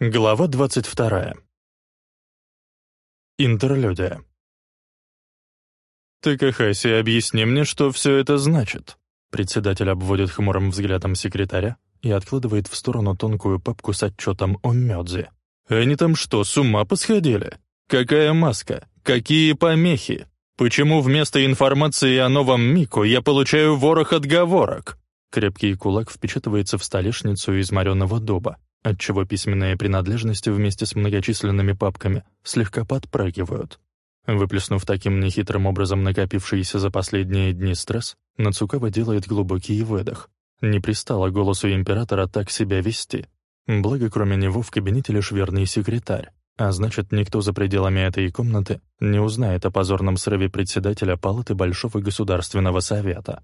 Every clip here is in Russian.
Глава 22. Интерлюдия. «Ты, Кахаси, объясни мне, что все это значит?» Председатель обводит хмурым взглядом секретаря и откладывает в сторону тонкую папку с отчетом о Мёдзе. «Они там что, с ума посходили? Какая маска? Какие помехи? Почему вместо информации о новом Мику я получаю ворох отговорок?» Крепкий кулак впечатывается в столешницу из мореного дуба, отчего письменные принадлежности вместе с многочисленными папками слегка подпрыгивают. Выплеснув таким нехитрым образом накопившийся за последние дни стресс, Нацукава делает глубокий выдох. Не пристало голосу императора так себя вести. Благо, кроме него в кабинете лишь верный секретарь, а значит, никто за пределами этой комнаты не узнает о позорном срыве председателя Палаты Большого Государственного Совета.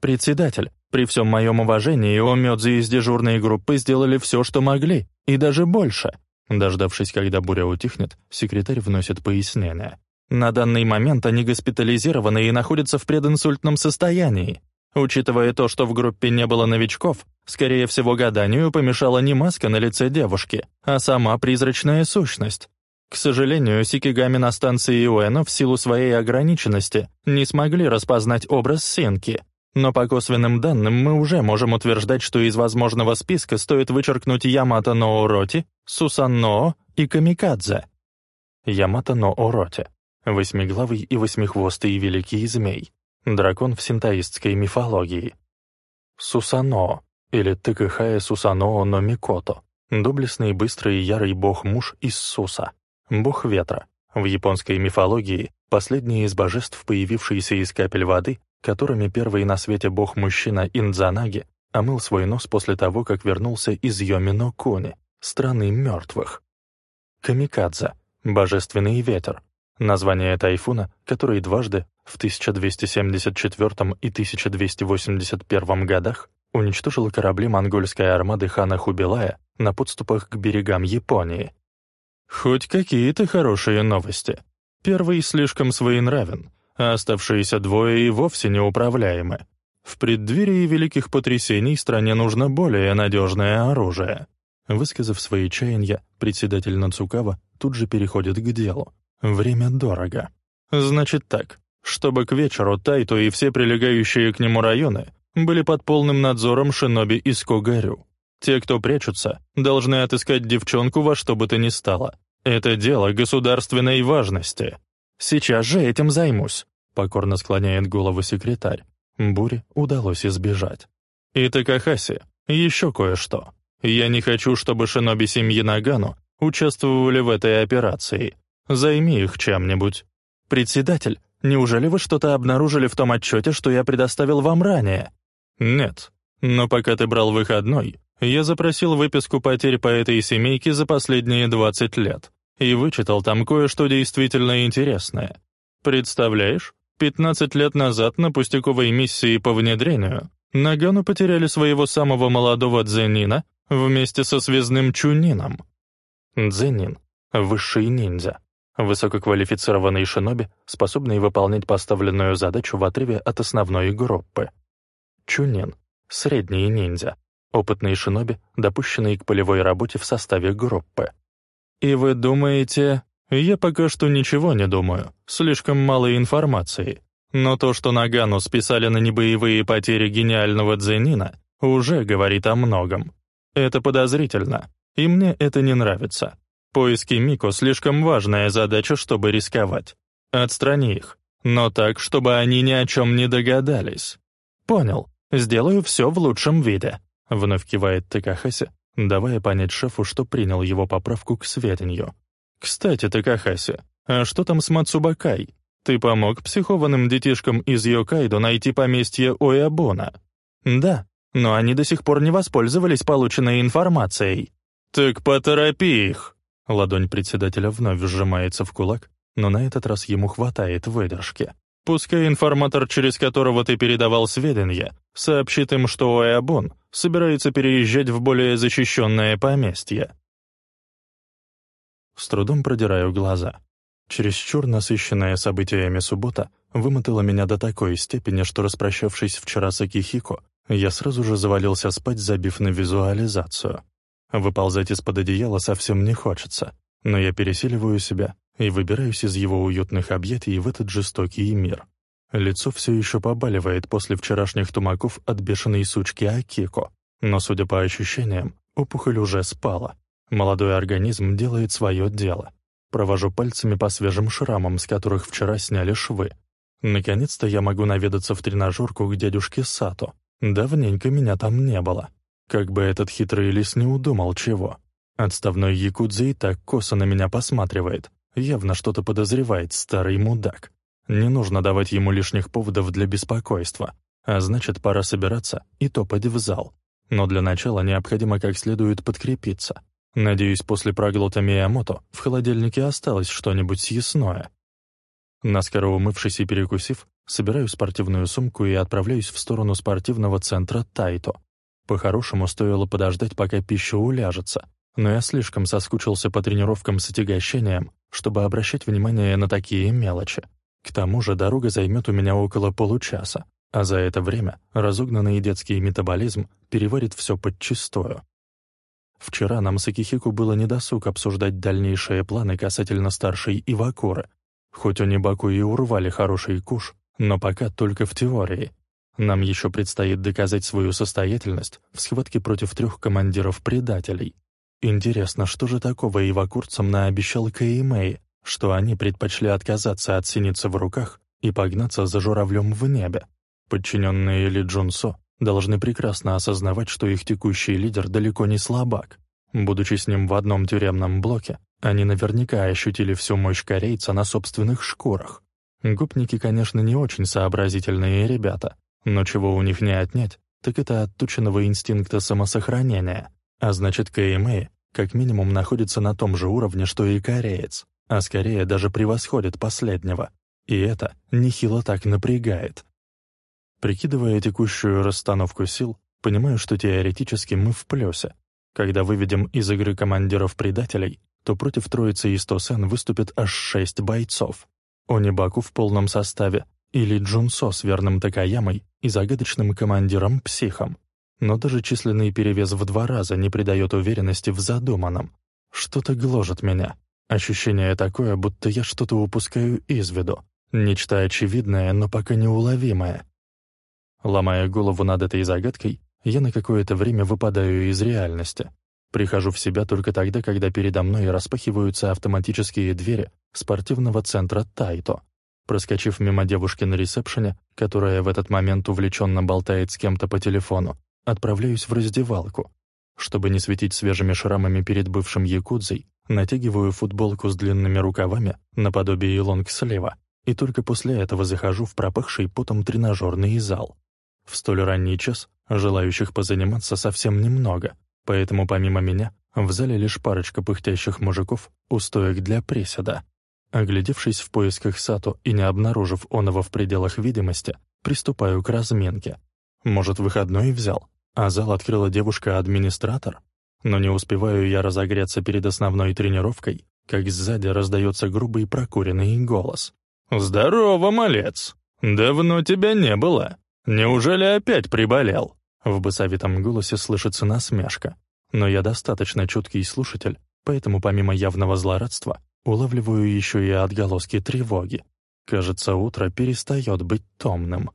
«Председатель, при всем моем уважении, Омёдзи из дежурной группы сделали все, что могли, и даже больше». Дождавшись, когда буря утихнет, секретарь вносит пояснение. «На данный момент они госпитализированы и находятся в прединсультном состоянии. Учитывая то, что в группе не было новичков, скорее всего, гаданию помешала не маска на лице девушки, а сама призрачная сущность. К сожалению, сикигами на станции Уэна в силу своей ограниченности не смогли распознать образ Синки, но по косвенным данным мы уже можем утверждать, что из возможного списка стоит вычеркнуть Ямато но Ороти, Сусанно и Камикадзе. Ямато но Ороти — восьмиглавый и восьмихвостый великий змей, дракон в синтаистской мифологии. Сусано или Тыкыхая Сусано но Микото — доблестный, быстрый и ярый бог-муж из Суса, бог ветра. В японской мифологии последний из божеств, появившийся из капель воды, которыми первый на свете бог-мужчина Индзанаги омыл свой нос после того, как вернулся из Йомино-Куни, страны мертвых. Камикадзе — божественный ветер, название тайфуна, который дважды, в 1274 и 1281 годах, уничтожил корабли монгольской армады хана Хубилая на подступах к берегам Японии. Хоть какие-то хорошие новости. Первый слишком своенравен — а оставшиеся двое и вовсе неуправляемы. В преддверии великих потрясений стране нужно более надежное оружие. Высказав свои чаяния, председатель Нацукава тут же переходит к делу. Время дорого. Значит так, чтобы к вечеру Тайто и все прилегающие к нему районы были под полным надзором шиноби из Когарю. Те, кто прячутся, должны отыскать девчонку во что бы то ни стало. Это дело государственной важности. Сейчас же этим займусь. — покорно склоняет голову секретарь. Буре удалось избежать. «И Такахаси, еще кое-что. Я не хочу, чтобы шиноби семьи Нагану участвовали в этой операции. Займи их чем-нибудь». «Председатель, неужели вы что-то обнаружили в том отчете, что я предоставил вам ранее?» «Нет. Но пока ты брал выходной, я запросил выписку потерь по этой семейке за последние 20 лет и вычитал там кое-что действительно интересное. Представляешь, 15 лет назад на пустяковой миссии по внедрению Нагану потеряли своего самого молодого дзенина вместе со связным чунином. Дзенин — высший ниндзя, высококвалифицированный шиноби, способный выполнять поставленную задачу в отрыве от основной группы. Чунин — средний ниндзя, опытный шиноби, допущенный к полевой работе в составе группы. И вы думаете, я пока что ничего не думаю, слишком мало информации. Но то, что Нагану списали на небоевые потери гениального Дзенина, уже говорит о многом. Это подозрительно, и мне это не нравится. Поиски Мико слишком важная задача, чтобы рисковать. Отстрани их, но так, чтобы они ни о чем не догадались. Понял, сделаю все в лучшем виде. Вновь кивает Такахаси, давая понять шефу, что принял его поправку к сведению. «Кстати, Такахаси, а что там с Мацубакай? Ты помог психованным детишкам из Йокайдо найти поместье Оябона?» «Да, но они до сих пор не воспользовались полученной информацией». «Так поторопи их!» Ладонь председателя вновь сжимается в кулак, но на этот раз ему хватает выдержки. «Пускай информатор, через которого ты передавал сведения, сообщит им, что Оябон собирается переезжать в более защищенное поместье. С трудом продираю глаза. Чересчур насыщенная событиями суббота вымотала меня до такой степени, что, распрощавшись вчера с Акихико, я сразу же завалился спать, забив на визуализацию. Выползать из-под одеяла совсем не хочется, но я пересиливаю себя и выбираюсь из его уютных объятий в этот жестокий мир. Лицо все еще побаливает после вчерашних тумаков от бешеной сучки Акико, но, судя по ощущениям, опухоль уже спала. Молодой организм делает свое дело. Провожу пальцами по свежим шрамам, с которых вчера сняли швы. Наконец-то я могу наведаться в тренажерку к дядюшке Сато. Давненько меня там не было. Как бы этот хитрый лис не удумал чего. Отставной якудзи и так косо на меня посматривает. Явно что-то подозревает, старый мудак. Не нужно давать ему лишних поводов для беспокойства. А значит, пора собираться и топать в зал. Но для начала необходимо как следует подкрепиться. Надеюсь, после проглота Миямото в холодильнике осталось что-нибудь съестное. Наскоро умывшись и перекусив, собираю спортивную сумку и отправляюсь в сторону спортивного центра Тайто. По-хорошему, стоило подождать, пока пища уляжется, но я слишком соскучился по тренировкам с отягощением, чтобы обращать внимание на такие мелочи. К тому же дорога займет у меня около получаса, а за это время разогнанный детский метаболизм переварит все подчистую. Вчера нам с Акихику было недосуг обсуждать дальнейшие планы касательно старшей Ивакуры. Хоть они Баку и урвали хороший куш, но пока только в теории. Нам еще предстоит доказать свою состоятельность в схватке против трех командиров-предателей. Интересно, что же такого ивакурцам наобещал Каимэй, что они предпочли отказаться от синицы в руках и погнаться за журавлем в небе? Подчиненные Ли Джунсо должны прекрасно осознавать, что их текущий лидер далеко не слабак. Будучи с ним в одном тюремном блоке, они наверняка ощутили всю мощь корейца на собственных шкурах. Гопники, конечно, не очень сообразительные ребята, но чего у них не отнять, так это оттученного инстинкта самосохранения. А значит, КМА как минимум находится на том же уровне, что и кореец, а скорее даже превосходит последнего. И это нехило так напрягает. Прикидывая текущую расстановку сил, понимаю, что теоретически мы в плюсе. Когда выведем из игры командиров-предателей, то против троицы Истосен выступит аж шесть бойцов. Онибаку в полном составе, или Джунсо с верным Такаямой и загадочным командиром-психом. Но даже численный перевес в два раза не придает уверенности в задуманном. Что-то гложет меня. Ощущение такое, будто я что-то упускаю из виду. Нечто очевидное, но пока неуловимое. Ломая голову над этой загадкой, я на какое-то время выпадаю из реальности. Прихожу в себя только тогда, когда передо мной распахиваются автоматические двери спортивного центра «Тайто». Проскочив мимо девушки на ресепшене, которая в этот момент увлеченно болтает с кем-то по телефону, отправляюсь в раздевалку. Чтобы не светить свежими шрамами перед бывшим якудзой, натягиваю футболку с длинными рукавами, наподобие лонг-слева, и только после этого захожу в пропахший потом тренажерный зал. В столь ранний час желающих позаниматься совсем немного, поэтому помимо меня в зале лишь парочка пыхтящих мужиков у стоек для приседа. Оглядевшись в поисках Сато и не обнаружив оного в пределах видимости, приступаю к разминке. Может, выходной взял, а зал открыла девушка-администратор? Но не успеваю я разогреться перед основной тренировкой, как сзади раздается грубый прокуренный голос. «Здорово, малец! Давно тебя не было. Неужели опять приболел?» В басовитом голосе слышится насмешка. Но я достаточно чуткий слушатель, поэтому помимо явного злорадства Улавливаю еще и отголоски тревоги. Кажется, утро перестает быть томным.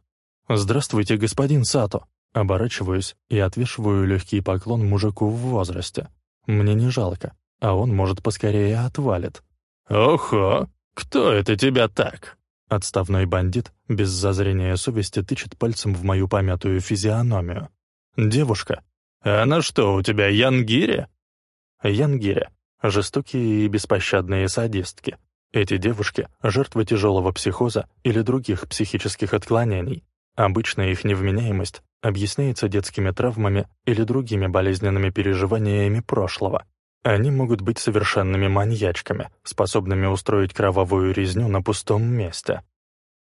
«Здравствуйте, господин Сато!» Оборачиваюсь и отвешиваю легкий поклон мужику в возрасте. Мне не жалко, а он, может, поскорее отвалит. «Охо! Кто это тебя так?» Отставной бандит без зазрения совести тычет пальцем в мою помятую физиономию. «Девушка, она что, у тебя Янгири?» Янгири жестокие и беспощадные садистки. Эти девушки — жертвы тяжелого психоза или других психических отклонений. Обычно их невменяемость объясняется детскими травмами или другими болезненными переживаниями прошлого. Они могут быть совершенными маньячками, способными устроить кровавую резню на пустом месте.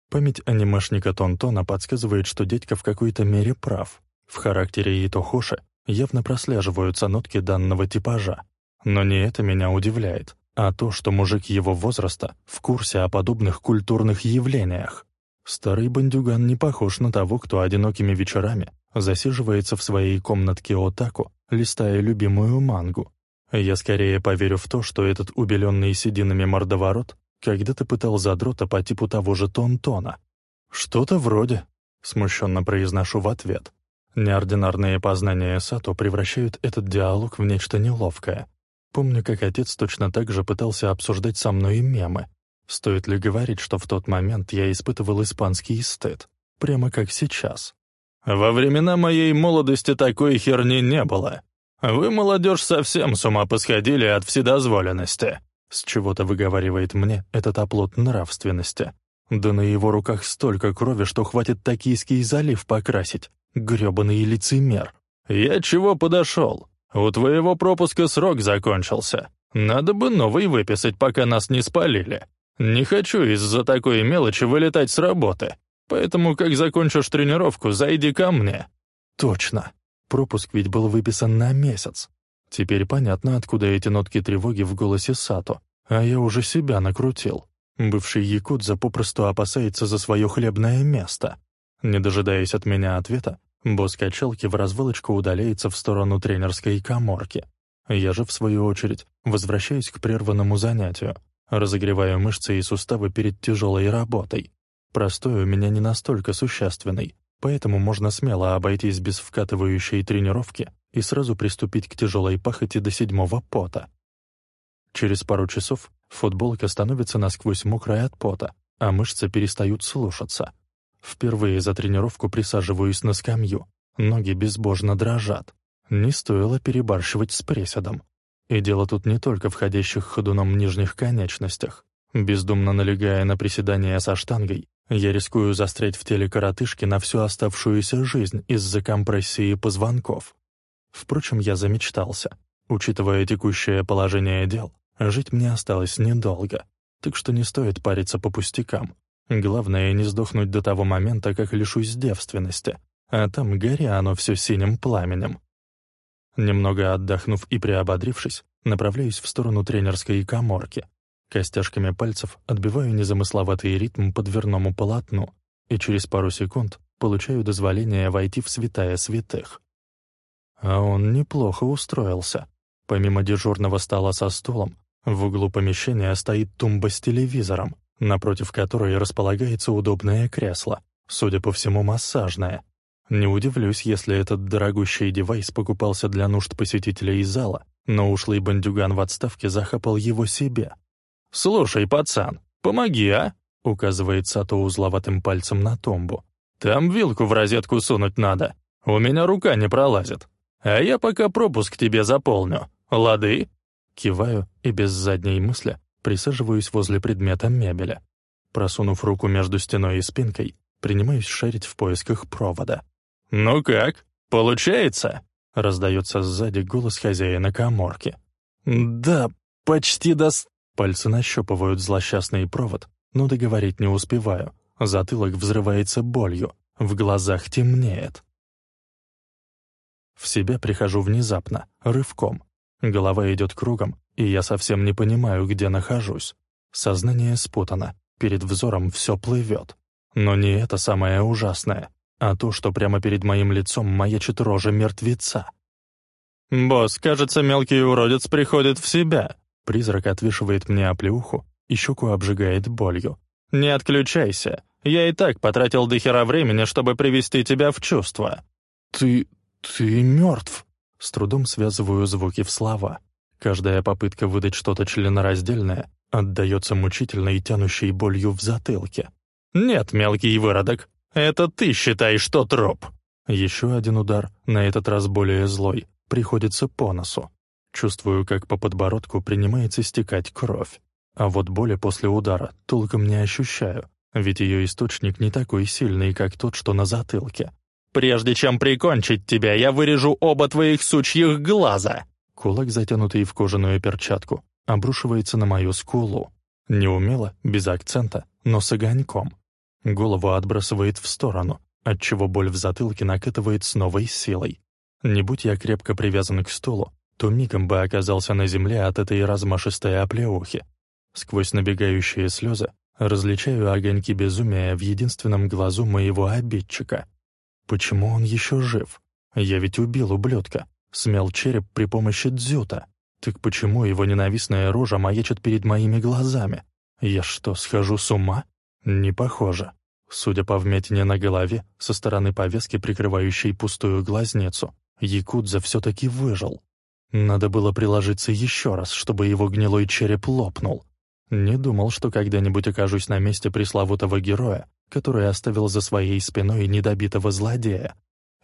Память анимешника Тонтона подсказывает, что дядька в какой-то мере прав. В характере Итохоши явно прослеживаются нотки данного типажа. Но не это меня удивляет, а то, что мужик его возраста в курсе о подобных культурных явлениях. Старый бандюган не похож на того, кто одинокими вечерами засиживается в своей комнатке Отаку, листая любимую мангу. Я скорее поверю в то, что этот убеленный сединами мордоворот когда-то пытал задрота по типу того же Тонтона. «Что-то вроде», — смущенно произношу в ответ. Неординарные познания Сато превращают этот диалог в нечто неловкое. Помню, как отец точно так же пытался обсуждать со мной мемы. Стоит ли говорить, что в тот момент я испытывал испанский стыд? Прямо как сейчас. «Во времена моей молодости такой херни не было. Вы, молодежь, совсем с ума посходили от вседозволенности», с чего-то выговаривает мне этот оплот нравственности. Да на его руках столько крови, что хватит Токийский залив покрасить. Грёбаный лицемер. «Я чего подошел? У твоего пропуска срок закончился. Надо бы новый выписать, пока нас не спалили. Не хочу из-за такой мелочи вылетать с работы. Поэтому, как закончишь тренировку, зайди ко мне». «Точно. Пропуск ведь был выписан на месяц. Теперь понятно, откуда эти нотки тревоги в голосе Сато. А я уже себя накрутил. Бывший якудза попросту опасается за свое хлебное место. Не дожидаясь от меня ответа, босс качалки в развалочку удаляется в сторону тренерской коморки. Я же, в свою очередь, возвращаюсь к прерванному занятию, разогреваю мышцы и суставы перед тяжелой работой. Простой у меня не настолько существенный, поэтому можно смело обойтись без вкатывающей тренировки и сразу приступить к тяжелой пахоте до седьмого пота. Через пару часов футболка становится насквозь мокрая от пота, а мышцы перестают слушаться. Впервые за тренировку присаживаюсь на скамью, ноги безбожно дрожат. Не стоило перебарщивать с преседом. И дело тут не только в ходящих ходуном нижних конечностях. Бездумно налегая на приседания со штангой, я рискую застрять в теле коротышки на всю оставшуюся жизнь из-за компрессии позвонков. Впрочем, я замечтался. Учитывая текущее положение дел, жить мне осталось недолго, так что не стоит париться по пустякам. Главное, не сдохнуть до того момента, как лишусь девственности, а там гори оно все синим пламенем. Немного отдохнув и приободрившись, направляюсь в сторону тренерской коморки. Костяшками пальцев отбиваю незамысловатый ритм по дверному полотну и через пару секунд получаю дозволение войти в святая святых. А он неплохо устроился. Помимо дежурного стола со стулом, в углу помещения стоит тумба с телевизором, напротив которой располагается удобное кресло, судя по всему, массажное. Не удивлюсь, если этот дорогущий девайс покупался для нужд посетителей из зала, но ушлый бандюган в отставке захапал его себе. «Слушай, пацан, помоги, а?» — указывает Сато узловатым пальцем на тумбу. «Там вилку в розетку сунуть надо. У меня рука не пролазит. А я пока пропуск тебе заполню. Лады?» Киваю и без задней мысли присаживаюсь возле предмета мебели. Просунув руку между стеной и спинкой, принимаюсь шарить в поисках провода. «Ну как, получается?» — раздается сзади голос хозяина коморки. «Да, почти даст...» Пальцы нащупывают злосчастный провод, но договорить не успеваю. Затылок взрывается болью, в глазах темнеет. В себя прихожу внезапно, рывком. Голова идет кругом, и я совсем не понимаю, где нахожусь. Сознание спутано, перед взором все плывет. Но не это самое ужасное, а то, что прямо перед моим лицом маячит рожа мертвеца. «Босс, кажется, мелкий уродец приходит в себя». Призрак отвешивает мне оплеуху и щеку обжигает болью. «Не отключайся. Я и так потратил дохера времени, чтобы привести тебя в чувство». «Ты... «Ты мертв!» С трудом связываю звуки в слова. Каждая попытка выдать что-то членораздельное отдается мучительной и тянущей болью в затылке. «Нет, мелкий выродок, это ты считаешь, что троп!» Еще один удар, на этот раз более злой, приходится по носу. Чувствую, как по подбородку принимается стекать кровь. А вот боли после удара толком не ощущаю, ведь ее источник не такой сильный, как тот, что на затылке. Прежде чем прикончить тебя, я вырежу оба твоих сучьих глаза!» Кулак, затянутый в кожаную перчатку, обрушивается на мою скулу. Неумело, без акцента, но с огоньком. Голову отбрасывает в сторону, отчего боль в затылке накатывает с новой силой. Не будь я крепко привязан к стулу, то мигом бы оказался на земле от этой размашистой оплеухи. Сквозь набегающие слезы различаю огоньки безумия в единственном глазу моего обидчика. Почему он еще жив? Я ведь убил ублюдка, смел череп при помощи дзюта. Так почему его ненавистная рожа маячит перед моими глазами? Я что, схожу с ума? Не похоже. Судя по вмятине на голове, со стороны повязки, прикрывающей пустую глазницу, Якудза все-таки выжил. Надо было приложиться еще раз, чтобы его гнилой череп лопнул. Не думал, что когда-нибудь окажусь на месте пресловутого героя, который оставил за своей спиной недобитого злодея.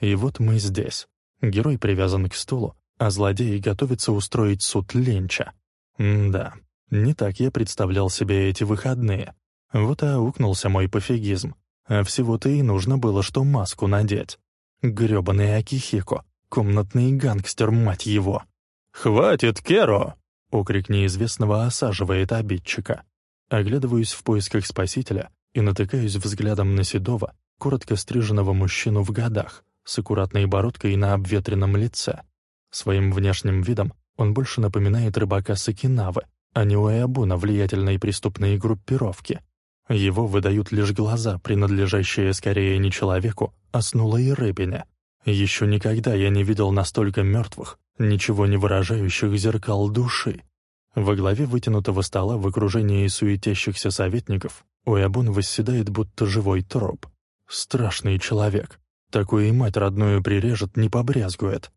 И вот мы здесь. Герой привязан к стулу, а злодей готовится устроить суд Ленча. М да, не так я представлял себе эти выходные. Вот и аукнулся мой пофигизм. А всего-то и нужно было, что маску надеть. Грёбаный Акихико, комнатный гангстер, мать его. «Хватит, Керо!» — окрик неизвестного осаживает обидчика. Оглядываюсь в поисках спасителя и натыкаюсь взглядом на седого, коротко стриженного мужчину в годах, с аккуратной бородкой на обветренном лице. Своим внешним видом он больше напоминает рыбака Сакинавы, а не Уэабуна влиятельной преступной группировки. Его выдают лишь глаза, принадлежащие скорее не человеку, а снулой рыбине. Еще никогда я не видел настолько мертвых, ничего не выражающих зеркал души. Во главе вытянутого стола в окружении суетящихся советников Уэбун восседает будто живой труп. Страшный человек. Такую и мать родную прирежет, не побрезгует.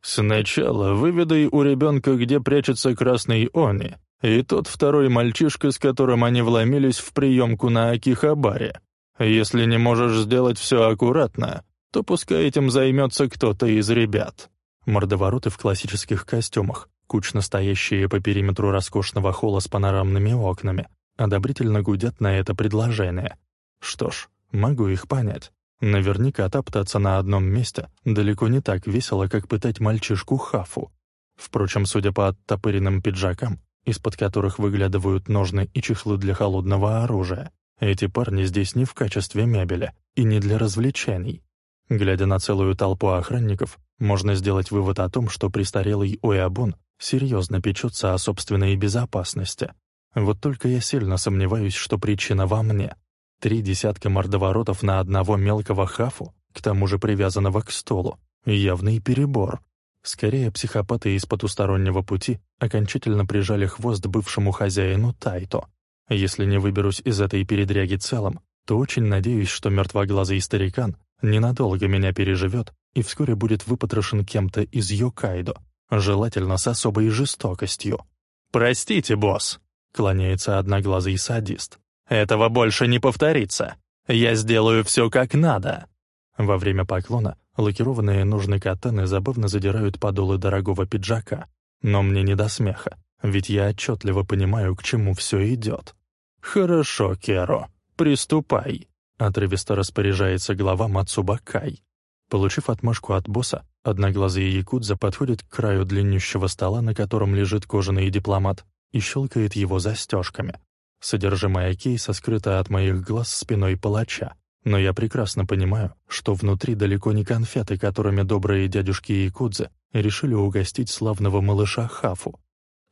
«Сначала выведай у ребенка, где прячется красный они, и тот второй мальчишка, с которым они вломились в приемку на Акихабаре. Если не можешь сделать все аккуратно, то пускай этим займется кто-то из ребят». Мордовороты в классических костюмах, кучно стоящие по периметру роскошного холла с панорамными окнами, одобрительно гудят на это предложение. Что ж, могу их понять. Наверняка топтаться на одном месте далеко не так весело, как пытать мальчишку Хафу. Впрочем, судя по оттопыренным пиджакам, из-под которых выглядывают ножны и чехлы для холодного оружия, эти парни здесь не в качестве мебели и не для развлечений. Глядя на целую толпу охранников, можно сделать вывод о том, что престарелый Уэабун серьезно печется о собственной безопасности. Вот только я сильно сомневаюсь, что причина во мне. Три десятка мордоворотов на одного мелкого хафу, к тому же привязанного к столу. Явный перебор. Скорее, психопаты из потустороннего пути окончательно прижали хвост бывшему хозяину Тайто. Если не выберусь из этой передряги целым, то очень надеюсь, что мертвоглазый старикан ненадолго меня переживет и вскоре будет выпотрошен кем-то из Йокайдо, желательно с особой жестокостью. «Простите, босс», — клоняется одноглазый садист. «Этого больше не повторится. Я сделаю все как надо». Во время поклона лакированные ножны катаны забавно задирают подолы дорогого пиджака, но мне не до смеха, ведь я отчетливо понимаю, к чему все идет. «Хорошо, Керо, приступай», — отрывисто распоряжается глава Мацубакай. Получив отмашку от босса, одноглазый якудза подходит к краю длиннющего стола, на котором лежит кожаный дипломат, и щелкает его застежками. Содержимое кейса скрыто от моих глаз спиной палача, но я прекрасно понимаю, что внутри далеко не конфеты, которыми добрые дядюшки якудзы решили угостить славного малыша Хафу.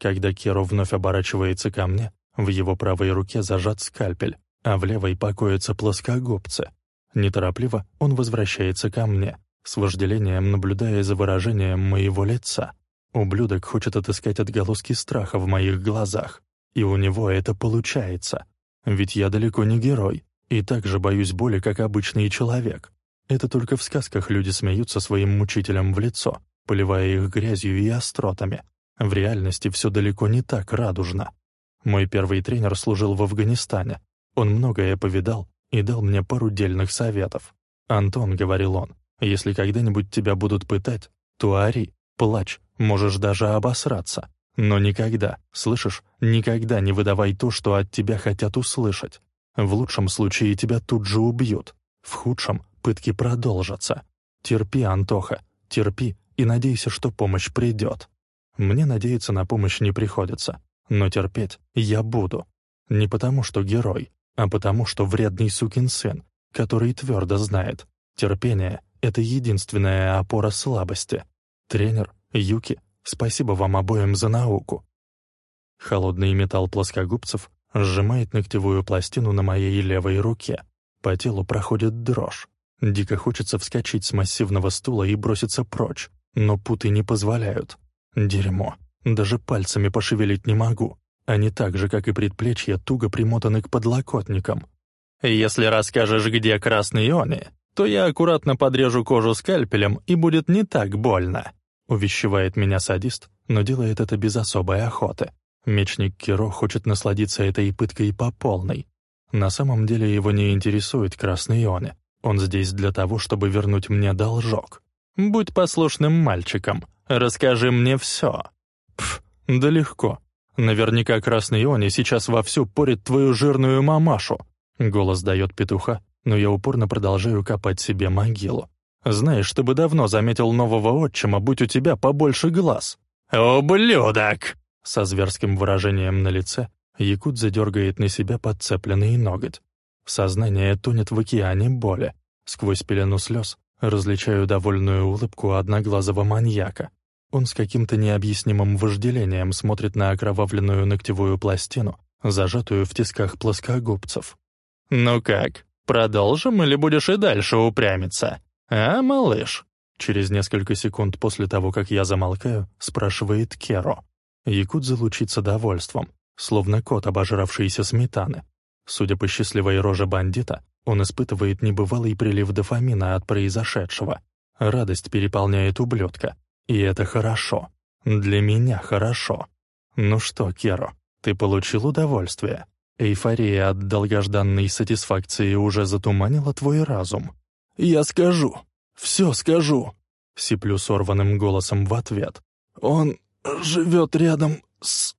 Когда Керо вновь оборачивается ко мне, в его правой руке зажат скальпель, а в левой покоятся плоскогубцы. Неторопливо он возвращается ко мне, с вожделением наблюдая за выражением моего лица. Ублюдок хочет отыскать отголоски страха в моих глазах, и у него это получается. Ведь я далеко не герой, и так же боюсь боли, как обычный человек. Это только в сказках люди смеются своим мучителям в лицо, поливая их грязью и остротами. В реальности все далеко не так радужно. Мой первый тренер служил в Афганистане, он многое повидал и дал мне пару дельных советов. «Антон», — говорил он, — «если когда-нибудь тебя будут пытать, то ори, плачь, можешь даже обосраться. Но никогда, слышишь, никогда не выдавай то, что от тебя хотят услышать. В лучшем случае тебя тут же убьют. В худшем пытки продолжатся. Терпи, Антоха, терпи и надейся, что помощь придет. Мне надеяться на помощь не приходится, но терпеть я буду. Не потому, что герой, а потому что вредный сукин сын, который твердо знает, терпение — это единственная опора слабости. Тренер, Юки, спасибо вам обоим за науку. Холодный металл плоскогубцев сжимает ногтевую пластину на моей левой руке. По телу проходит дрожь. Дико хочется вскочить с массивного стула и броситься прочь, но путы не позволяют. Дерьмо. Даже пальцами пошевелить не могу. Они так же, как и предплечья, туго примотаны к подлокотникам. «Если расскажешь, где красные ионы, то я аккуратно подрежу кожу скальпелем, и будет не так больно», увещевает меня садист, но делает это без особой охоты. Мечник Киро хочет насладиться этой пыткой по полной. На самом деле его не интересуют красные ионы. Он здесь для того, чтобы вернуть мне должок. Будь послушным мальчиком, расскажи мне все. Пф, да легко. Наверняка красный иони сейчас вовсю порит твою жирную мамашу. Голос дает петуха, но я упорно продолжаю копать себе могилу. Знаешь, ты бы давно заметил нового отчима, будь у тебя побольше глаз. «Ублюдок!» Со зверским выражением на лице Якут задергает на себя подцепленный ноготь. Сознание тонет в океане боли. Сквозь пелену слез различаю довольную улыбку одноглазого маньяка. Он с каким-то необъяснимым вожделением смотрит на окровавленную ногтевую пластину, зажатую в тисках плоскогубцев. «Ну как, продолжим или будешь и дальше упрямиться? А, малыш?» Через несколько секунд после того, как я замолкаю, спрашивает Керо. Якудза лучится довольством, словно кот, обожравшийся сметаны. Судя по счастливой роже бандита, он испытывает небывалый прилив дофамина от произошедшего. Радость переполняет ублюдка. И это хорошо. Для меня хорошо. Ну что, Керо, ты получил удовольствие? Эйфория от долгожданной сатисфакции уже затуманила твой разум. «Я скажу. Все скажу», — сиплю сорванным голосом в ответ. «Он живет рядом с